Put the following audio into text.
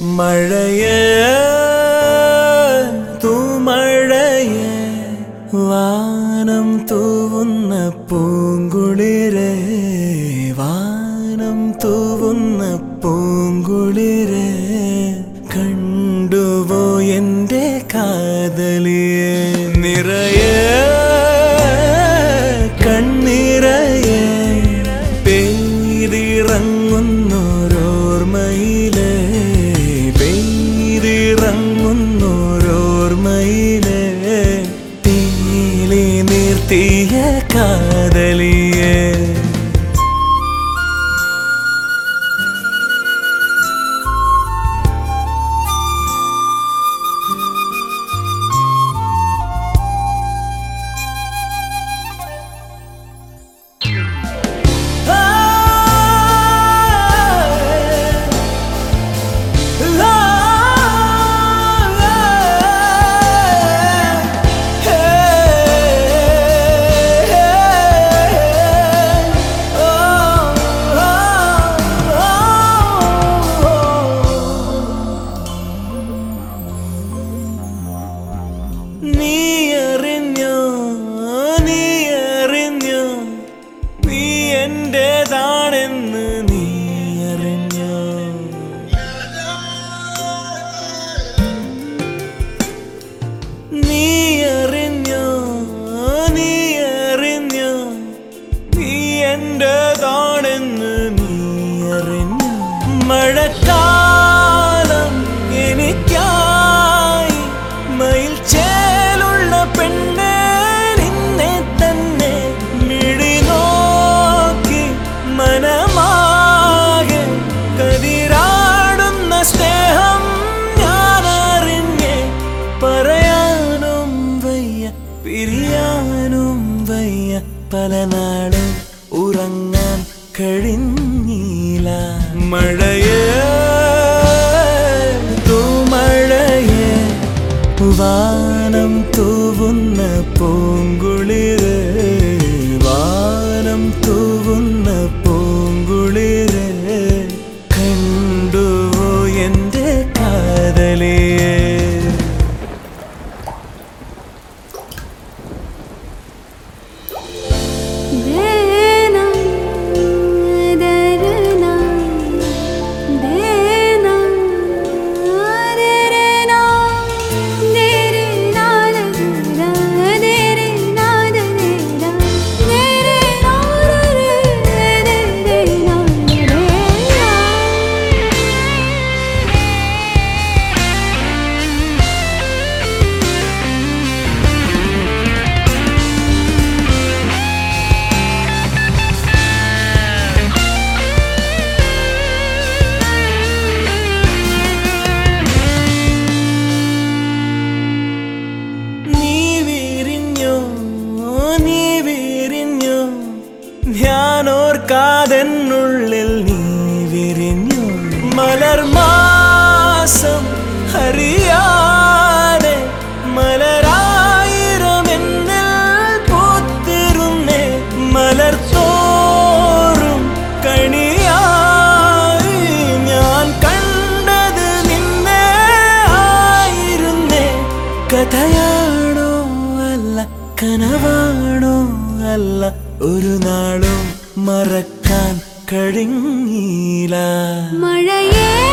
മഴയ തൂമഴയ വാനം തൂവുന്ന പൂങ്കുളിരെ വാനം തൂവുന്ന പൂങ്കുളിരെ കണ്ടുവോ എന്റെ കാതലിയെ? നിറയെ தீய காதலி. 你 നാളും മറക്കാൻ കഴിഞ്ഞില്ല. മഴയേ